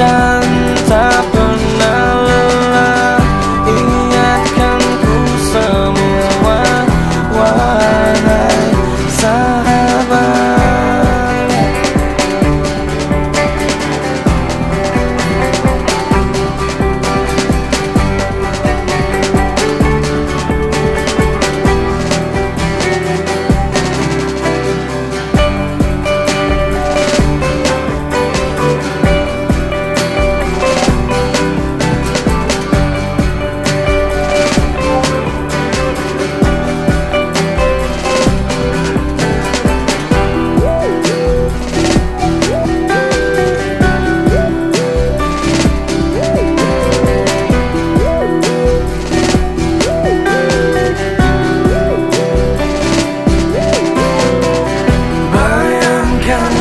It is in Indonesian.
Jangan. come